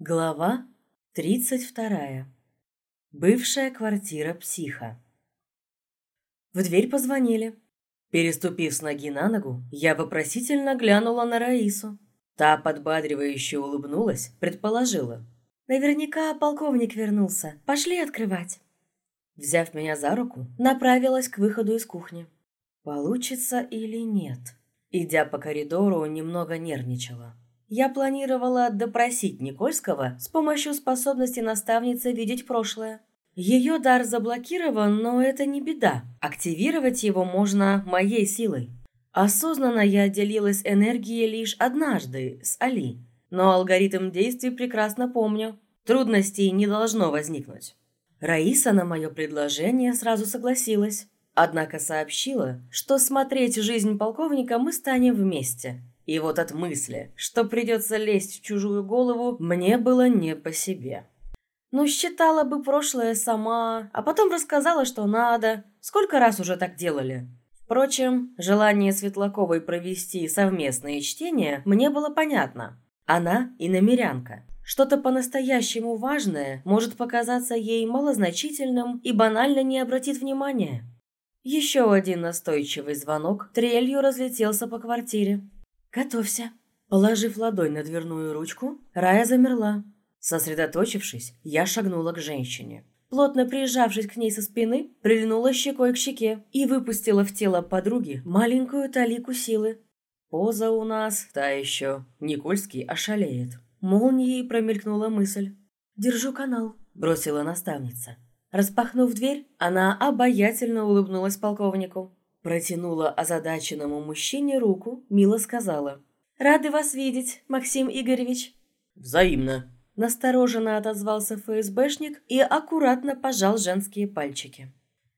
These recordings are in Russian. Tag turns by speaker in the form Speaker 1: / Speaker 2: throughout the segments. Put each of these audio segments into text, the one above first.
Speaker 1: Глава 32. Бывшая квартира психа. В дверь позвонили. Переступив с ноги на ногу, я вопросительно глянула на Раису. Та подбадривающе улыбнулась, предположила. «Наверняка полковник вернулся. Пошли открывать». Взяв меня за руку, направилась к выходу из кухни. Получится или нет? Идя по коридору, немного нервничала. Я планировала допросить Никольского с помощью способности наставницы видеть прошлое. Ее дар заблокирован, но это не беда. Активировать его можно моей силой. Осознанно я делилась энергией лишь однажды с Али, но алгоритм действий прекрасно помню. Трудностей не должно возникнуть. Раиса на мое предложение сразу согласилась, однако сообщила, что смотреть жизнь полковника мы станем вместе – и вот от мысли, что придется лезть в чужую голову, мне было не по себе. Ну, считала бы прошлое сама, а потом рассказала, что надо. Сколько раз уже так делали? Впрочем, желание Светлаковой провести совместное чтение мне было понятно. Она и намерянка. Что-то по-настоящему важное может показаться ей малозначительным и банально не обратит внимания. Еще один настойчивый звонок трелью разлетелся по квартире. «Готовься». Положив ладонь на дверную ручку, Рая замерла. Сосредоточившись, я шагнула к женщине. Плотно прижавшись к ней со спины, прильнула щекой к щеке и выпустила в тело подруги маленькую талику силы. Поза у нас та еще. Никольский ошалеет. Молнией промелькнула мысль. «Держу канал», – бросила наставница. Распахнув дверь, она обаятельно улыбнулась полковнику. Протянула озадаченному мужчине руку, мило сказала. «Рады вас видеть, Максим Игоревич».
Speaker 2: «Взаимно», –
Speaker 1: настороженно отозвался ФСБшник и аккуратно пожал женские пальчики.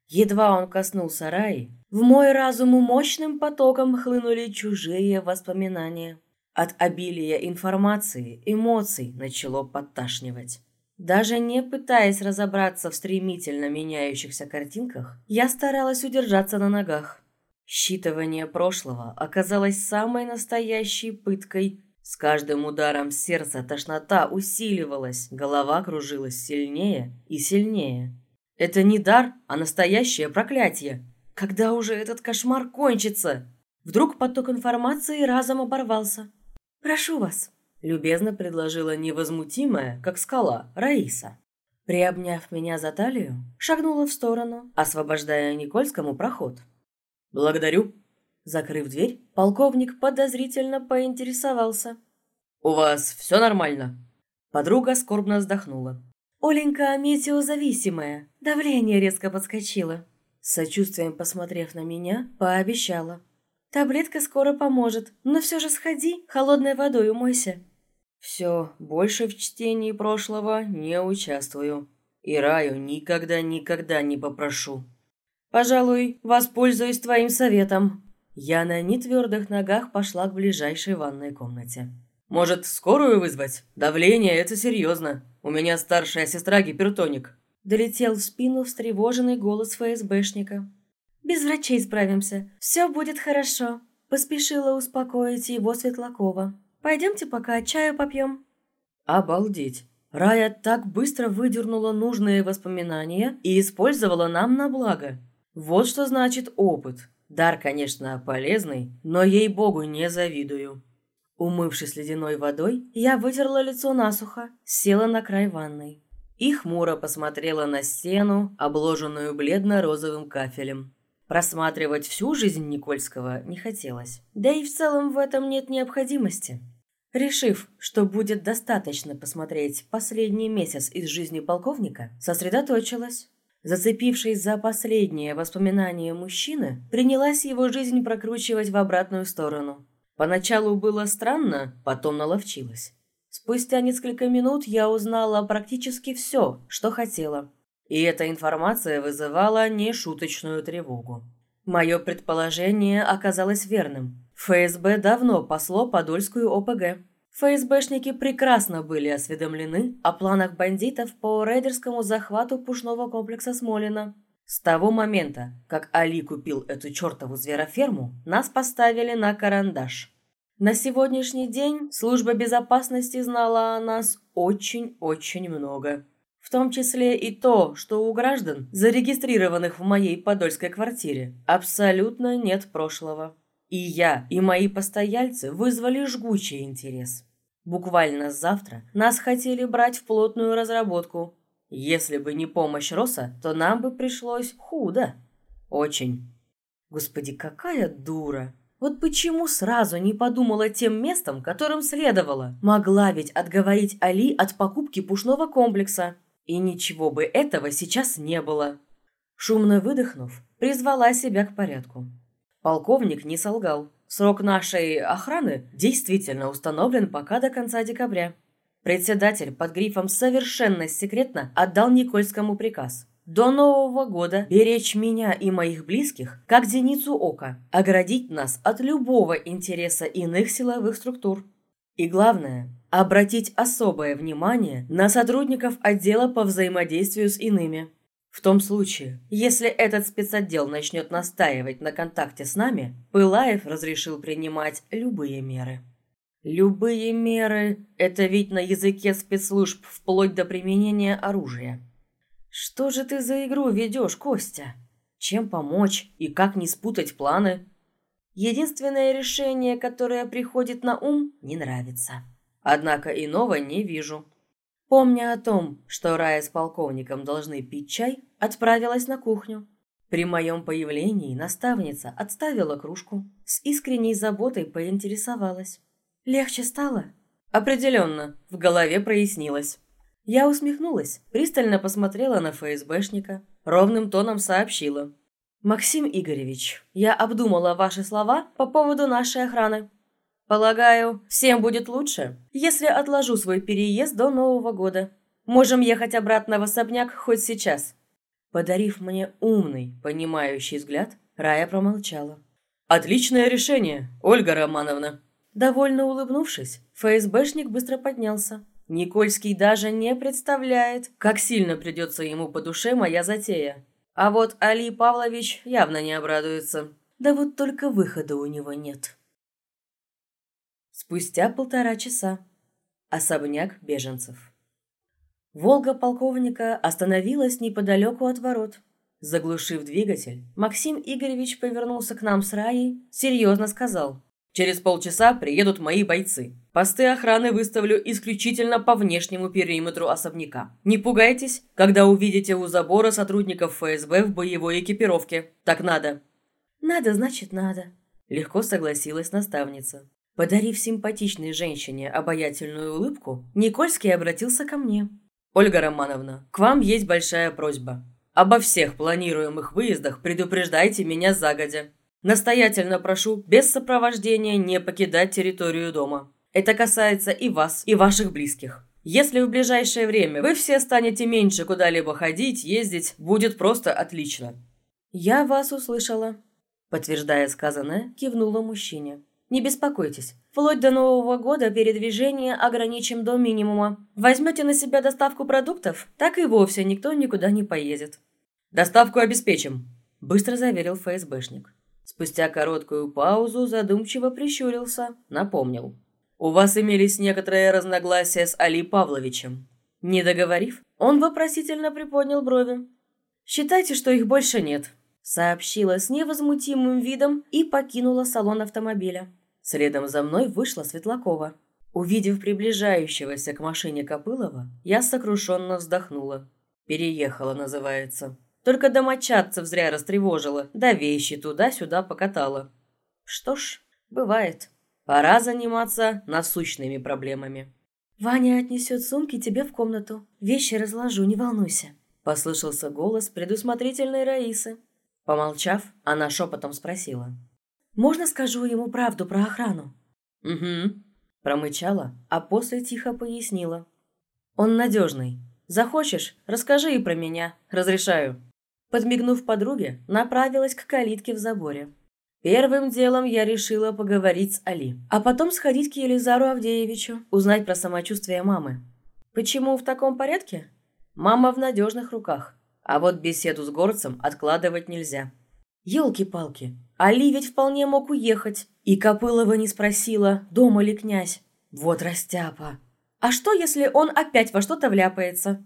Speaker 1: Едва он коснулся Раи, в мой разум мощным потоком хлынули чужие воспоминания. От обилия информации, эмоций начало подташнивать. Даже не пытаясь разобраться в стремительно меняющихся картинках, я старалась удержаться на ногах. Считывание прошлого оказалось самой настоящей пыткой. С каждым ударом сердца тошнота усиливалась, голова кружилась сильнее и сильнее. Это не дар, а настоящее проклятие. Когда уже этот кошмар кончится? Вдруг поток информации разом оборвался. «Прошу вас», Любезно предложила невозмутимая, как скала, Раиса. Приобняв меня за талию, шагнула в сторону, освобождая Никольскому проход.
Speaker 2: «Благодарю».
Speaker 1: Закрыв дверь, полковник подозрительно поинтересовался.
Speaker 2: «У вас все нормально?»
Speaker 1: Подруга скорбно вздохнула. «Оленька метеозависимая, давление резко подскочило». С сочувствием посмотрев на меня, пообещала. «Таблетка скоро поможет, но все же сходи, холодной водой умойся».
Speaker 2: Все, больше в чтении прошлого не участвую. И раю никогда-никогда не попрошу. Пожалуй, воспользуюсь твоим советом. Я на нетвердых ногах пошла к ближайшей ванной комнате. Может, скорую вызвать? Давление – это серьезно. У меня старшая сестра гипертоник.
Speaker 1: Долетел в спину встревоженный голос ФСБшника. «Без врачей справимся. Все будет хорошо», – поспешила успокоить его Светлакова. Пойдемте пока чаю попьем».
Speaker 2: «Обалдеть! Рая так быстро выдернула нужные воспоминания и использовала нам на благо. Вот что значит опыт. Дар, конечно, полезный, но ей-богу не завидую».
Speaker 1: Умывшись ледяной водой, я вытерла лицо насухо, села на край ванной и хмуро посмотрела на стену, обложенную бледно-розовым кафелем. Просматривать всю жизнь Никольского не хотелось. Да и в целом в этом нет необходимости. Решив, что будет достаточно посмотреть последний месяц из жизни полковника, сосредоточилась. Зацепившись за последнее воспоминание мужчины, принялась его жизнь прокручивать в обратную сторону. Поначалу было странно, потом наловчилась. Спустя несколько минут я узнала практически все, что хотела. И эта информация вызывала нешуточную тревогу. Мое предположение оказалось верным. ФСБ давно пасло Подольскую ОПГ. ФСБшники прекрасно были осведомлены о планах бандитов по рейдерскому захвату пушного комплекса Смолина. С того момента, как Али купил эту чертову звероферму, нас поставили на карандаш. На сегодняшний день служба безопасности знала о нас очень-очень много. В том числе и то, что у граждан, зарегистрированных в моей подольской квартире, абсолютно нет прошлого. И я, и мои постояльцы вызвали жгучий интерес. Буквально завтра нас хотели брать в плотную разработку. Если бы не помощь Роса, то нам бы пришлось худо. Очень. Господи, какая дура! Вот почему сразу не подумала тем местом, которым следовало? Могла ведь отговорить Али от покупки пушного комплекса. И ничего бы этого сейчас не было. Шумно выдохнув, призвала себя к порядку. Полковник не солгал. Срок нашей охраны действительно установлен пока до конца декабря. Председатель под грифом «Совершенно секретно» отдал Никольскому приказ до Нового года беречь меня и моих близких, как зеницу ока, оградить нас от любого интереса иных силовых структур. И главное, обратить особое внимание на сотрудников отдела по взаимодействию с иными. В том случае, если этот спецотдел начнет настаивать на контакте с нами, Пылаев разрешил принимать любые меры. Любые меры – это ведь на языке спецслужб вплоть до применения оружия. «Что же ты за игру ведешь, Костя? Чем помочь и как не спутать планы?» Единственное решение, которое приходит на ум, не нравится. Однако иного не вижу. Помня о том, что Рая с полковником должны пить чай, отправилась на кухню. При моем появлении наставница отставила кружку, с искренней заботой поинтересовалась. «Легче стало?» «Определенно, в голове прояснилось». Я усмехнулась, пристально посмотрела на ФСБшника, ровным тоном сообщила. «Максим Игоревич, я обдумала ваши слова по поводу нашей охраны. Полагаю, всем будет лучше, если отложу свой переезд до Нового года. Можем ехать обратно в особняк хоть сейчас». Подарив мне умный, понимающий взгляд, Рая промолчала. «Отличное решение, Ольга Романовна!» Довольно улыбнувшись, ФСБшник быстро поднялся, Никольский даже не представляет, как сильно придется ему по душе моя затея. А вот Али Павлович явно не обрадуется. Да вот только выхода у него нет. Спустя полтора часа. Особняк беженцев. Волга полковника остановилась неподалеку от ворот. Заглушив двигатель, Максим Игоревич повернулся к нам с Раей, серьезно сказал – Через полчаса приедут мои бойцы. Посты охраны выставлю исключительно по внешнему периметру особняка. Не пугайтесь, когда увидите у забора сотрудников ФСБ в боевой экипировке. Так надо». «Надо, значит, надо», – легко согласилась наставница. Подарив симпатичной женщине обаятельную улыбку, Никольский обратился ко мне. «Ольга Романовна, к вам есть большая просьба. Обо всех планируемых выездах предупреждайте меня загодя. Настоятельно прошу без сопровождения не покидать территорию дома. Это касается и вас, и ваших близких. Если в ближайшее время вы все станете меньше куда-либо ходить, ездить, будет просто отлично». «Я вас услышала», – подтверждая сказанное, кивнула мужчине. «Не беспокойтесь. Вплоть до Нового года передвижение ограничим до минимума. Возьмете на себя доставку продуктов, так и вовсе никто никуда не поедет». «Доставку обеспечим», – быстро заверил ФСБшник. Спустя короткую паузу задумчиво прищурился, напомнил. «У вас имелись некоторые разногласия с Али Павловичем». Не договорив, он вопросительно приподнял брови. «Считайте, что их больше нет», — сообщила с невозмутимым видом и покинула салон автомобиля. Следом за мной вышла Светлакова. Увидев приближающегося к машине Копылова, я сокрушенно вздохнула. «Переехала, называется». Только домочадцев зря растревожила, да вещи туда-сюда покатала. Что ж, бывает. Пора заниматься насущными проблемами. «Ваня отнесет сумки тебе в комнату. Вещи разложу, не волнуйся», – послышался голос предусмотрительной Раисы. Помолчав, она шепотом спросила. «Можно скажу ему правду про охрану?» «Угу», – промычала, а после тихо пояснила. «Он надежный. Захочешь, расскажи и про меня. Разрешаю». Подмигнув подруге, направилась к калитке в заборе. Первым делом я решила поговорить с Али, а потом сходить к Елизару Авдеевичу, узнать про самочувствие мамы. Почему в таком порядке? Мама в надежных руках, а вот беседу с горцем откладывать нельзя. Ёлки-палки, Али ведь вполне мог уехать. И Копылова не спросила, дома ли князь. Вот растяпа. А что, если он опять во что-то вляпается?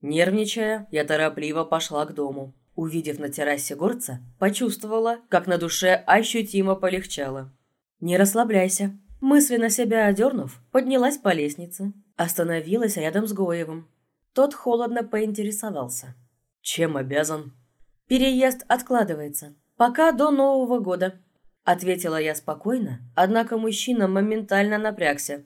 Speaker 1: Нервничая, я торопливо пошла к дому. Увидев на террасе горца, почувствовала, как на душе ощутимо полегчало. «Не расслабляйся». Мысленно себя одернув, поднялась по лестнице. Остановилась рядом с Гоевым. Тот холодно поинтересовался. «Чем обязан?» «Переезд откладывается. Пока до Нового года», — ответила я спокойно, однако мужчина моментально напрягся.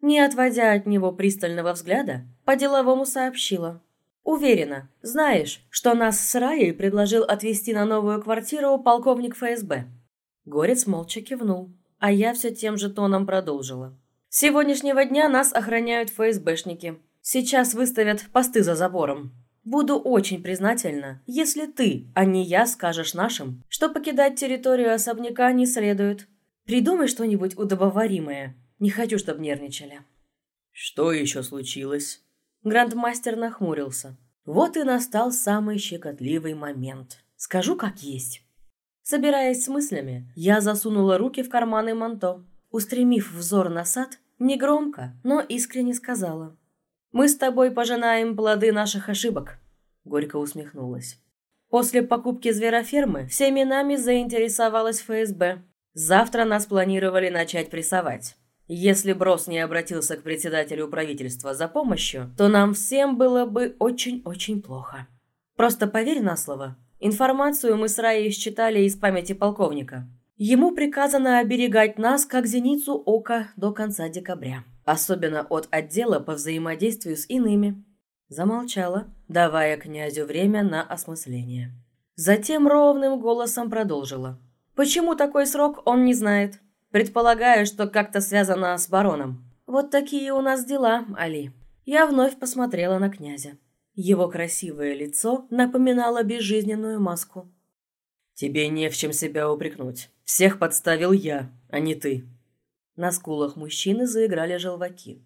Speaker 1: Не отводя от него пристального взгляда, по-деловому сообщила. «Уверена, знаешь, что нас с Раей предложил отвезти на новую квартиру полковник ФСБ». Горец молча кивнул, а я все тем же тоном продолжила. «С сегодняшнего дня нас охраняют ФСБшники. Сейчас выставят посты за забором. Буду очень признательна, если ты, а не я, скажешь нашим, что покидать территорию особняка не следует. Придумай что-нибудь удобоваримое. Не хочу, чтобы нервничали».
Speaker 2: «Что еще случилось?»
Speaker 1: Грандмастер нахмурился. Вот и настал самый щекотливый момент. Скажу как есть. Собираясь с мыслями, я засунула руки в карманы манто. Устремив взор на сад, негромко, но искренне сказала. «Мы с тобой пожинаем плоды наших ошибок», — горько усмехнулась. После покупки зверофермы всеми нами заинтересовалась ФСБ. Завтра нас планировали начать прессовать. Если Брос не обратился к председателю правительства за помощью, то нам всем было бы очень-очень плохо. Просто поверь на слово. Информацию мы с Раей считали из памяти полковника. Ему приказано оберегать нас, как зеницу ока, до конца декабря. Особенно от отдела по взаимодействию с иными. Замолчала, давая князю время на осмысление. Затем ровным голосом продолжила. Почему такой срок, он не знает. Предполагаю, что как-то связано с бароном. Вот такие у нас дела, Али. Я вновь посмотрела на князя. Его красивое лицо напоминало безжизненную маску.
Speaker 2: «Тебе не в чем себя упрекнуть. Всех подставил я, а не ты».
Speaker 1: На скулах мужчины заиграли желваки.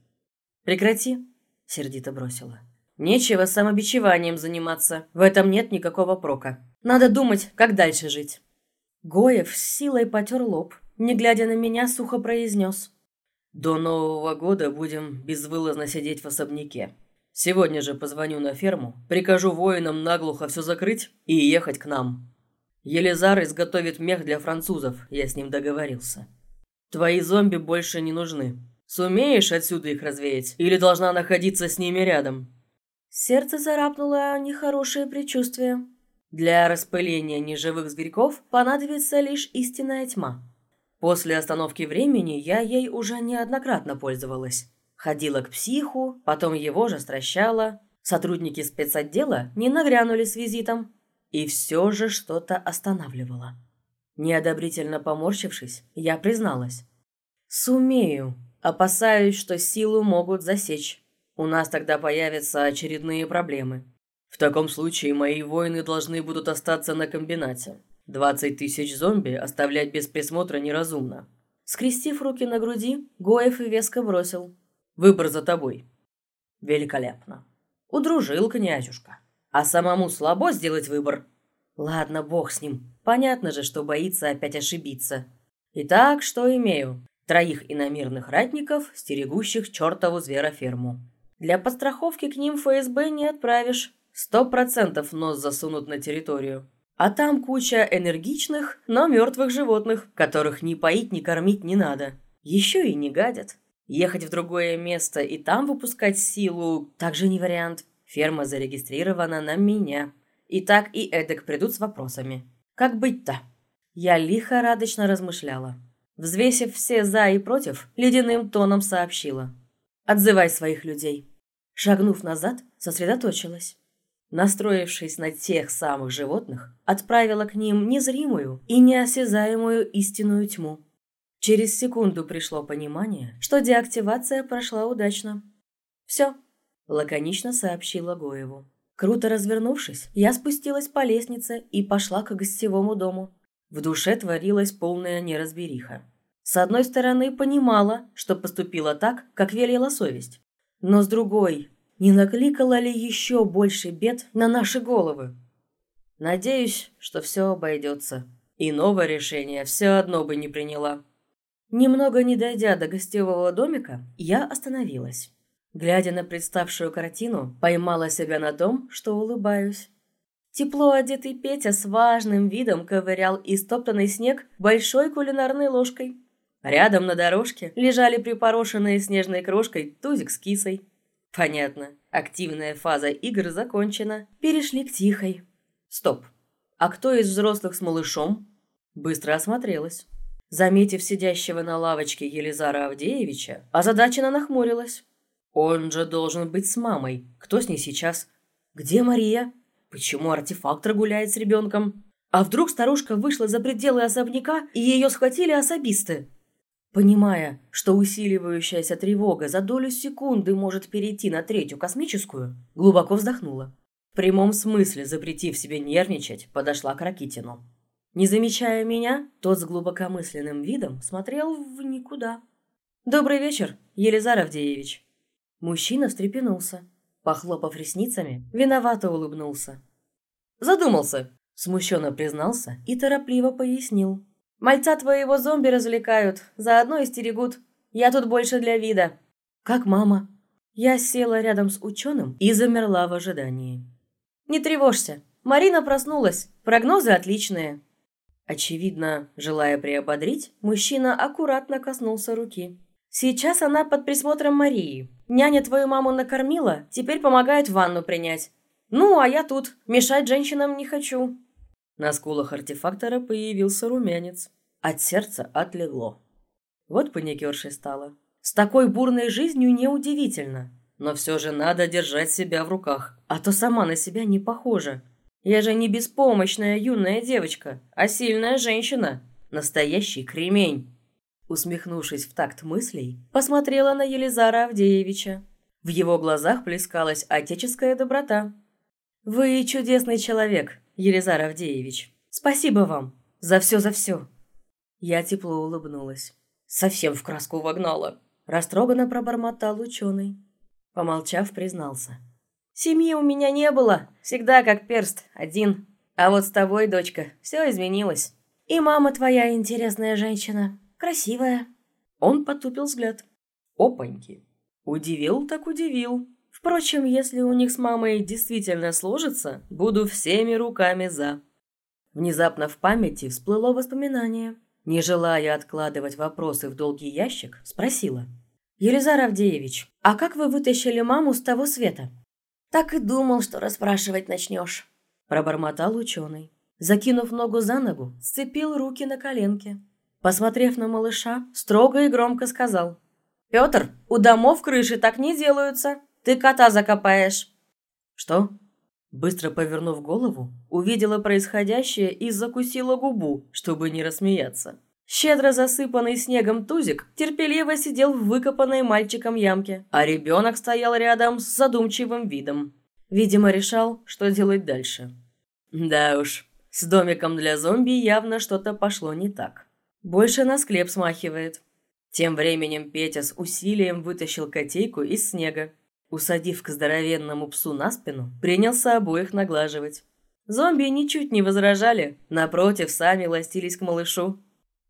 Speaker 1: «Прекрати», — сердито бросила. «Нечего самобичеванием заниматься. В этом нет никакого прока. Надо думать, как дальше жить». Гоев с силой потер лоб, не глядя на меня, сухо произнес.
Speaker 2: «До Нового года будем безвылазно сидеть в особняке. Сегодня же позвоню на ферму, прикажу воинам наглухо все закрыть и ехать к нам. Елизар изготовит мех для французов, я с ним договорился. Твои зомби больше не нужны. Сумеешь отсюда их развеять или должна находиться с ними рядом?»
Speaker 1: Сердце царапнуло нехорошее предчувствие. Для распыления неживых зверьков понадобится лишь истинная тьма. После остановки времени я ей уже неоднократно пользовалась. Ходила к психу, потом его же стращала. Сотрудники спецотдела не нагрянули с визитом. И все же что-то останавливало. Неодобрительно поморщившись, я призналась. «Сумею. Опасаюсь, что силу могут засечь. У нас тогда появятся очередные проблемы».
Speaker 2: «В таком случае мои воины должны будут остаться на комбинате. Двадцать тысяч зомби оставлять без присмотра неразумно.
Speaker 1: Скрестив руки на груди, Гоев и веско бросил.
Speaker 2: Выбор за тобой.
Speaker 1: Великолепно. Удружил князюшка. А самому слабо сделать выбор? Ладно, бог с ним. Понятно же, что боится опять ошибиться. Итак, что имею? Троих иномирных ратников, стерегущих чертову звероферму. Для подстраховки к ним ФСБ не отправишь. Сто процентов нос засунут на территорию. А там куча энергичных, но мертвых животных, которых ни поить, ни кормить не надо. Еще и не гадят. Ехать в другое место и там выпускать силу также не вариант. Ферма зарегистрирована на меня. И так и эдак придут с вопросами. Как быть-то? Я лихорадочно размышляла. Взвесив все «за» и «против», ледяным тоном сообщила. «Отзывай своих людей». Шагнув назад, сосредоточилась настроившись на тех самых животных, отправила к ним незримую и неосязаемую истинную тьму. Через секунду пришло понимание, что деактивация прошла удачно. «Все», – лаконично сообщила Гоеву. Круто развернувшись, я спустилась по лестнице и пошла к гостевому дому. В душе творилась полная неразбериха. С одной стороны, понимала, что поступила так, как велела совесть. Но с другой, не накликало ли еще больше бед на наши головы?
Speaker 2: Надеюсь, что все обойдется. И новое решение все одно бы не приняла. Немного не дойдя до гостевого домика, я остановилась. Глядя на представшую картину, поймала себя на том, что улыбаюсь. Тепло одетый Петя с важным видом ковырял истоптанный снег большой кулинарной ложкой. Рядом на дорожке лежали припорошенные снежной крошкой тузик с кисой. Понятно, активная фаза игр закончена. Перешли к тихой. Стоп. А кто из взрослых с малышом? Быстро осмотрелась. Заметив сидящего на лавочке Елизара Авдеевича, озадаченно нахмурилась. Он же должен быть с мамой. Кто с ней сейчас? Где Мария? Почему артефактор гуляет с ребенком? А вдруг старушка вышла за пределы особняка и ее схватили особисты? Понимая, что усиливающаяся тревога за долю секунды может перейти на третью космическую, глубоко вздохнула. В прямом смысле, запретив себе нервничать, подошла к Ракитину. Не замечая меня, тот с глубокомысленным видом смотрел в никуда. «Добрый вечер, Елизар Авдеевич». Мужчина встрепенулся. Похлопав ресницами, виновато улыбнулся. «Задумался», – смущенно признался и торопливо пояснил. «Мальца твоего зомби развлекают, заодно и стерегут. Я тут больше для вида». «Как мама?» Я села рядом с ученым и замерла в ожидании. «Не тревожься, Марина проснулась, прогнозы отличные. Очевидно, желая приободрить, мужчина аккуратно коснулся руки. «Сейчас она под присмотром Марии. Няня твою маму накормила, теперь помогает ванну принять. Ну, а я тут. Мешать женщинам не хочу». На скулах артефактора появился румянец. От сердца отлегло. Вот паникершей стало. С такой бурной жизнью неудивительно. Но все же надо держать себя в руках, а то сама на себя не похожа. Я же не беспомощная юная девочка, а сильная женщина. Настоящий кремень. Усмехнувшись в такт мыслей, посмотрела на Елизара Авдеевича. В его глазах плескалась отеческая доброта. «Вы чудесный человек, Елизар Авдеевич. Спасибо вам. За все, за все». Я тепло улыбнулась. Совсем в краску вогнала. Растроганно пробормотал ученый. Помолчав, признался. Семьи у меня не было, всегда как перст, один. А вот с тобой, дочка, все изменилось. И мама твоя интересная женщина, красивая». Он потупил взгляд. «Опаньки!» Удивил так удивил. Впрочем, если у них с мамой действительно сложится, буду всеми руками за. Внезапно в памяти всплыло воспоминание. Не желая откладывать вопросы в долгий ящик, спросила. «Елизар Авдеевич, а как вы вытащили маму с того света?» «Так и думал, что расспрашивать начнешь», – пробормотал ученый. Закинув ногу за ногу, сцепил руки на коленке. Посмотрев на малыша, строго и громко сказал. «Петр, у домов крыши так не делаются. Ты кота закопаешь». «Что?» Быстро повернув голову, увидела происходящее и закусила губу, чтобы не рассмеяться. Щедро засыпанный снегом тузик терпеливо сидел в выкопанной мальчиком ямке, а ребенок стоял рядом с задумчивым видом. Видимо, решал, что делать дальше. Да уж, с домиком для зомби явно что-то пошло не так. Больше на склеп смахивает. Тем временем Петя с усилием вытащил котейку из снега. Усадив к здоровенному псу на спину, принялся обоих наглаживать. Зомби ничуть не возражали, напротив, сами ластились к малышу.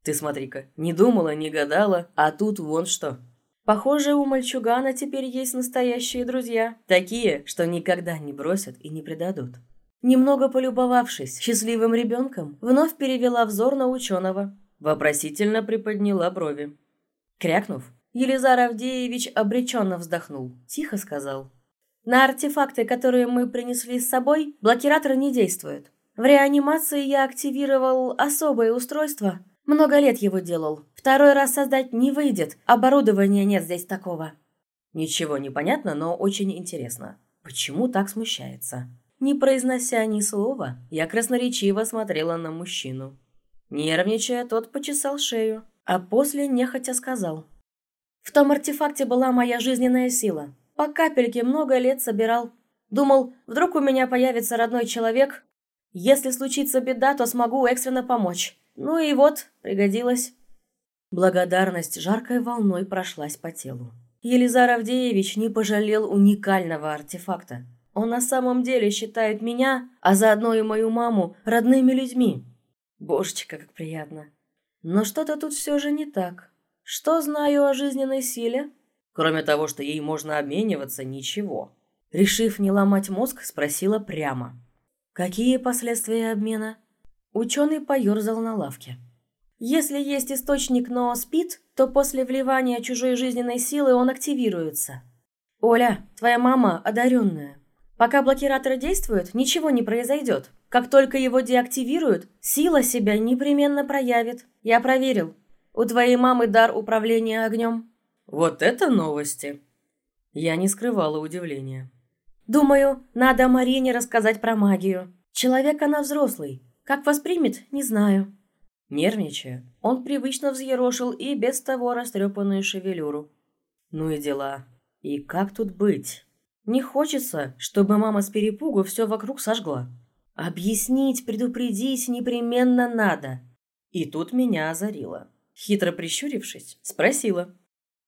Speaker 2: Ты смотри-ка, не думала, не гадала, а тут вон что. Похоже, у мальчугана теперь есть настоящие друзья. Такие, что никогда не бросят и не предадут. Немного полюбовавшись счастливым ребенком, вновь перевела взор на ученого. Вопросительно приподняла брови. Крякнув, Елизар Авдеевич обреченно вздохнул. Тихо сказал. «На артефакты, которые мы принесли с собой, блокиратор не действует. В реанимации я активировал особое устройство, много лет его делал. Второй раз создать не выйдет. Оборудования нет здесь такого. Ничего не понятно, но очень интересно. Почему так смущается? Не произнося ни слова, я красноречиво смотрела на мужчину. Нервничая, тот почесал шею, а после нехотя сказал. В том артефакте была моя жизненная сила. По капельке много лет собирал. Думал, вдруг у меня появится родной человек. Если случится беда, то смогу экстренно помочь. Ну и вот, пригодилось. Благодарность жаркой волной прошлась по телу. Елизар Авдеевич не пожалел уникального артефакта.
Speaker 1: Он на самом деле считает меня, а заодно и мою маму, родными людьми. Божечка, как приятно. Но что-то тут все же не так. Что знаю о жизненной силе? Кроме того, что ей можно обмениваться, ничего. Решив не ломать мозг, спросила прямо. Какие последствия обмена? Ученый поерзал на лавке. Если есть источник, но спит, то после вливания чужой жизненной силы он активируется. Оля, твоя мама одаренная. Пока блокиратор действует, ничего не произойдет. Как только его деактивируют, сила себя непременно проявит. Я проверил. У твоей мамы дар управления огнем.
Speaker 2: Вот это новости. Я не скрывала удивления.
Speaker 1: Думаю, надо Марине рассказать про магию. Человек она взрослый. Как воспримет, не знаю.
Speaker 2: Нервничая, он привычно взъерошил и без того растрепанную шевелюру. Ну и дела. И как тут быть? Не хочется, чтобы мама с перепугу все вокруг сожгла. Объяснить, предупредить непременно надо. И тут меня озарило. Хитро прищурившись, спросила.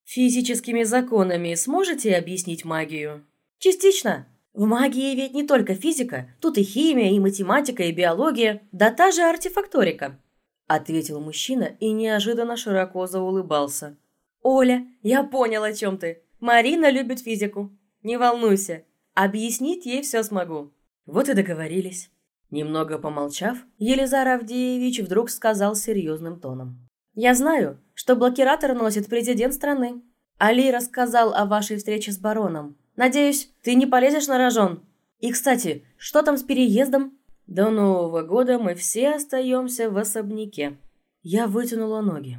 Speaker 2: «Физическими законами сможете объяснить магию?»
Speaker 1: «Частично. В магии ведь не только физика, тут и химия, и математика, и биология, да та же артефакторика», ответил мужчина и неожиданно широко заулыбался. «Оля, я понял, о чем ты. Марина любит физику. Не волнуйся, объяснить ей все смогу».
Speaker 2: Вот и договорились. Немного помолчав, Елизар Авдеевич вдруг сказал серьезным тоном.
Speaker 1: «Я знаю, что блокиратор носит президент страны. Али рассказал о вашей встрече с бароном. Надеюсь, ты не полезешь на рожон. И, кстати, что там с переездом?»
Speaker 2: «До Нового года мы все остаемся в особняке». Я вытянула ноги.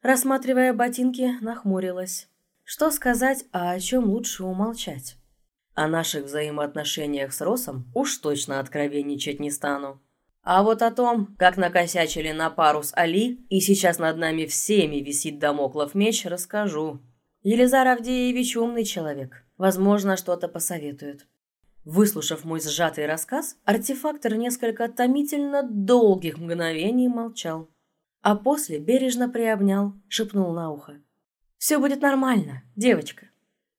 Speaker 1: Рассматривая ботинки, нахмурилась. Что сказать, а о чем лучше умолчать?
Speaker 2: О наших взаимоотношениях с Росом уж точно откровенничать не стану. А вот о том, как накосячили на пару с Али, и сейчас над нами всеми висит домоклов меч, расскажу.
Speaker 1: Елизар Авдеевич умный человек. Возможно, что-то посоветует.
Speaker 2: Выслушав мой сжатый рассказ, артефактор несколько томительно долгих мгновений молчал. А после бережно приобнял, шепнул на ухо.
Speaker 1: Все будет нормально, девочка.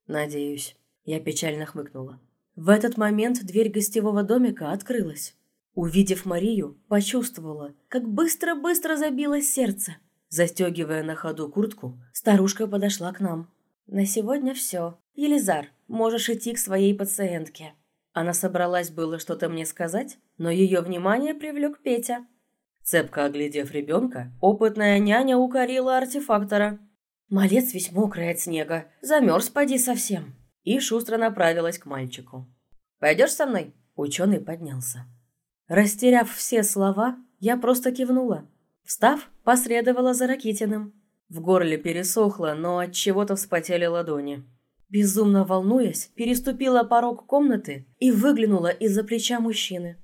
Speaker 2: Надеюсь. Я печально хмыкнула.
Speaker 1: В этот момент дверь гостевого домика открылась. Увидев Марию, почувствовала, как быстро-быстро забилось сердце. Застегивая на ходу куртку, старушка подошла к нам. «На сегодня все. Елизар, можешь идти к своей пациентке». Она собралась было что-то мне сказать, но ее внимание привлек Петя.
Speaker 2: Цепко оглядев ребенка, опытная няня укорила артефактора.
Speaker 1: Малец весь мокрый от снега, замерз поди совсем. И шустро направилась к мальчику. «Пойдешь со мной?» Ученый поднялся. Растеряв все слова, я просто кивнула. Встав, последовала за Ракитиным. В горле пересохло, но от чего-то вспотели ладони. Безумно волнуясь, переступила порог комнаты и выглянула из-за плеча мужчины.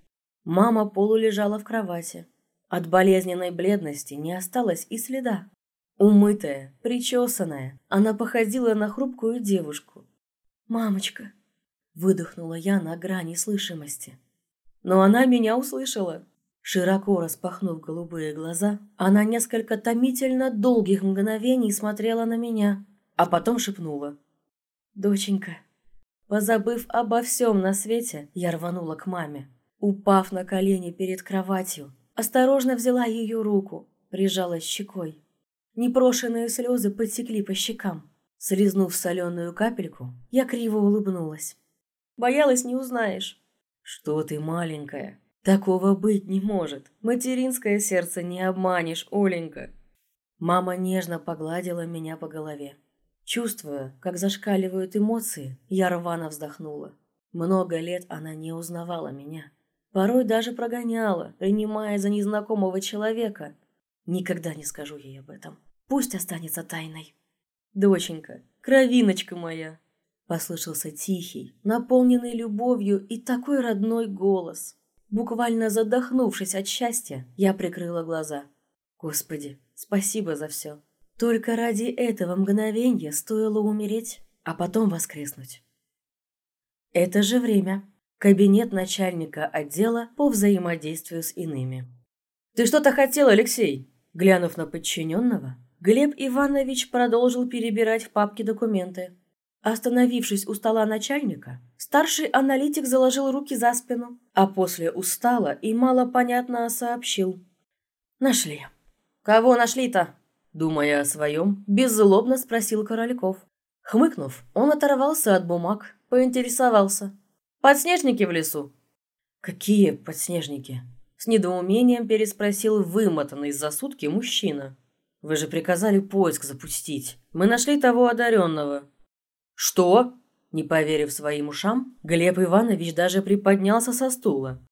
Speaker 1: Мама полулежала в кровати. От болезненной бледности не осталось и следа. Умытая, причесанная, она походила на хрупкую девушку. «Мамочка!» – выдохнула я на грани слышимости. Но она меня услышала. Широко распахнув голубые глаза, она несколько томительно долгих мгновений смотрела на меня, а потом шепнула. «Доченька». Позабыв обо всем на свете, я рванула к маме. Упав на колени перед кроватью, осторожно взяла ее руку, прижалась щекой. Непрошенные слезы подтекли по щекам. Слизнув соленую капельку, я криво улыбнулась. Боялась, не узнаешь.
Speaker 2: Что ты, маленькая? Такого быть не может. Материнское сердце не обманешь, Оленька.
Speaker 1: Мама нежно погладила меня по голове. Чувствуя, как зашкаливают эмоции, я рвано вздохнула. Много лет она не узнавала меня. Порой даже прогоняла, принимая за незнакомого человека. Никогда не скажу ей об этом. Пусть останется тайной. «Доченька, кровиночка моя!» Послышался тихий, наполненный любовью и такой родной голос. Буквально задохнувшись от счастья, я прикрыла глаза. Господи, спасибо за все. Только ради этого мгновения стоило умереть, а потом воскреснуть. Это же время. Кабинет начальника отдела по взаимодействию с иными. «Ты что-то хотел, Алексей?» Глянув на подчиненного, Глеб Иванович продолжил перебирать в папке документы. Остановившись у стола начальника, старший аналитик заложил руки за спину, а после устало и мало понятно сообщил. «Нашли». «Кого нашли-то?» Думая о своем, беззлобно спросил Корольков. Хмыкнув, он оторвался от бумаг, поинтересовался. «Подснежники в лесу?» «Какие подснежники?» С недоумением переспросил вымотанный за сутки мужчина. «Вы же приказали поиск запустить. Мы нашли того одаренного». «Что?» Не поверив своим ушам, Глеб Иванович даже приподнялся со стула.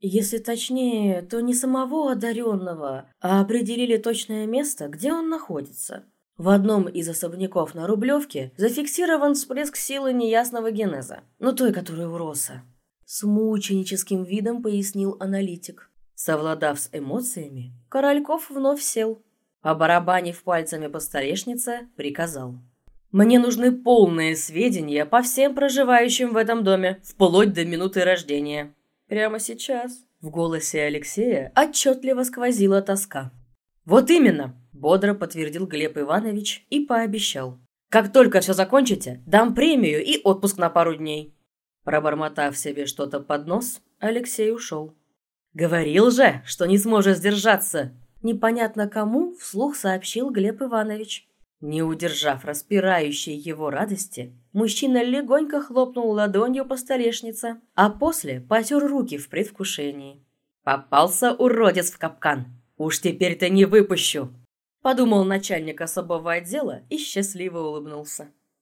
Speaker 1: Если точнее, то не самого одаренного, а определили точное место, где он находится. В одном из особняков на Рублевке зафиксирован всплеск силы неясного генеза, ну той, которая у Роса. С мученическим видом пояснил аналитик. Совладав с эмоциями, Корольков вновь сел. Побарабанив пальцами по столешнице, приказал. Мне нужны полные сведения по всем проживающим в этом доме, вплоть до минуты рождения. Прямо сейчас. В голосе Алексея отчетливо сквозила тоска. «Вот именно!» – бодро подтвердил Глеб Иванович и пообещал. «Как только все закончите, дам премию и отпуск на пару дней». Пробормотав себе что-то под нос, Алексей ушел. «Говорил же, что не сможешь сдержаться!» Непонятно кому вслух сообщил Глеб Иванович. Не удержав распирающей его радости, мужчина легонько хлопнул ладонью по столешнице, а после потер руки в предвкушении. «Попался уродец в капкан! Уж теперь-то не выпущу!» Подумал начальник особого отдела и счастливо улыбнулся.